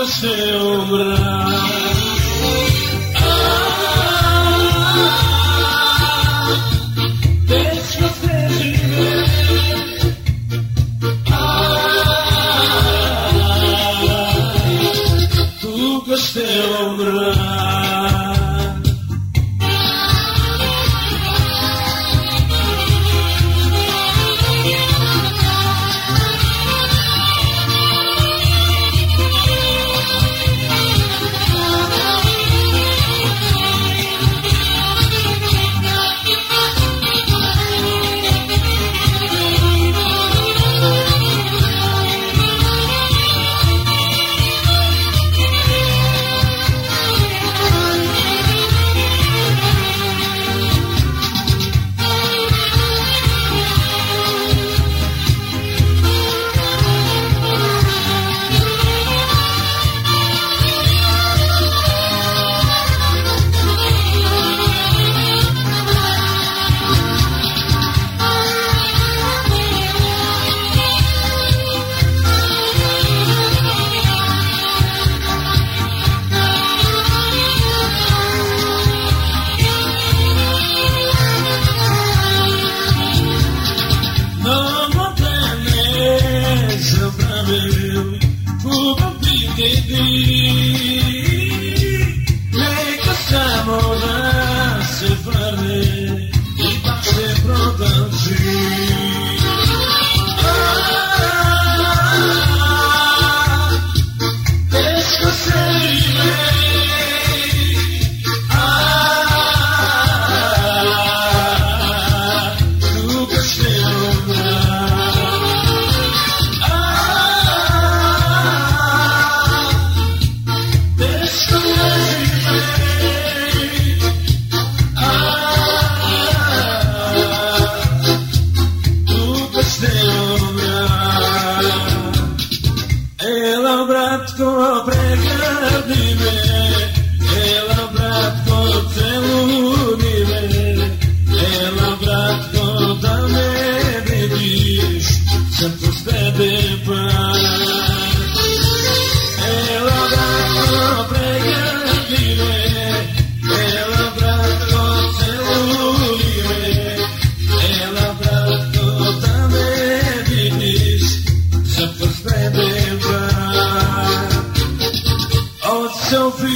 do seu braço. Aşk o pregled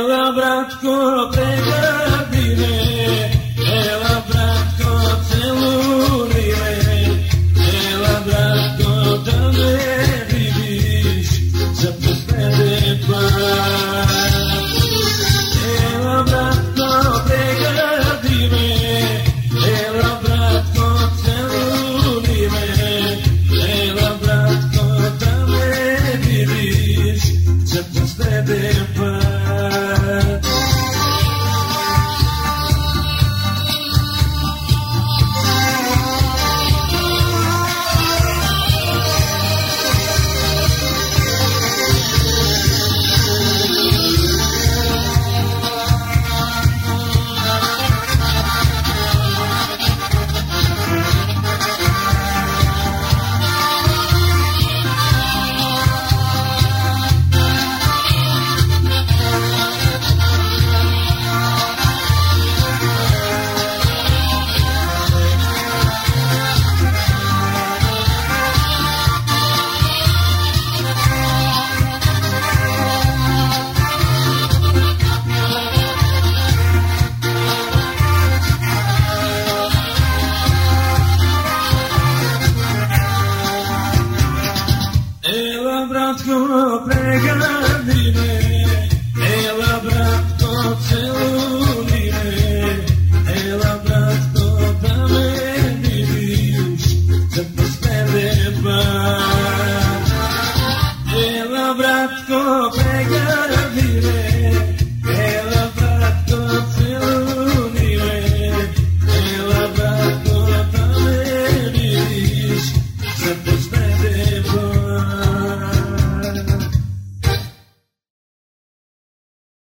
Well, I'll brought your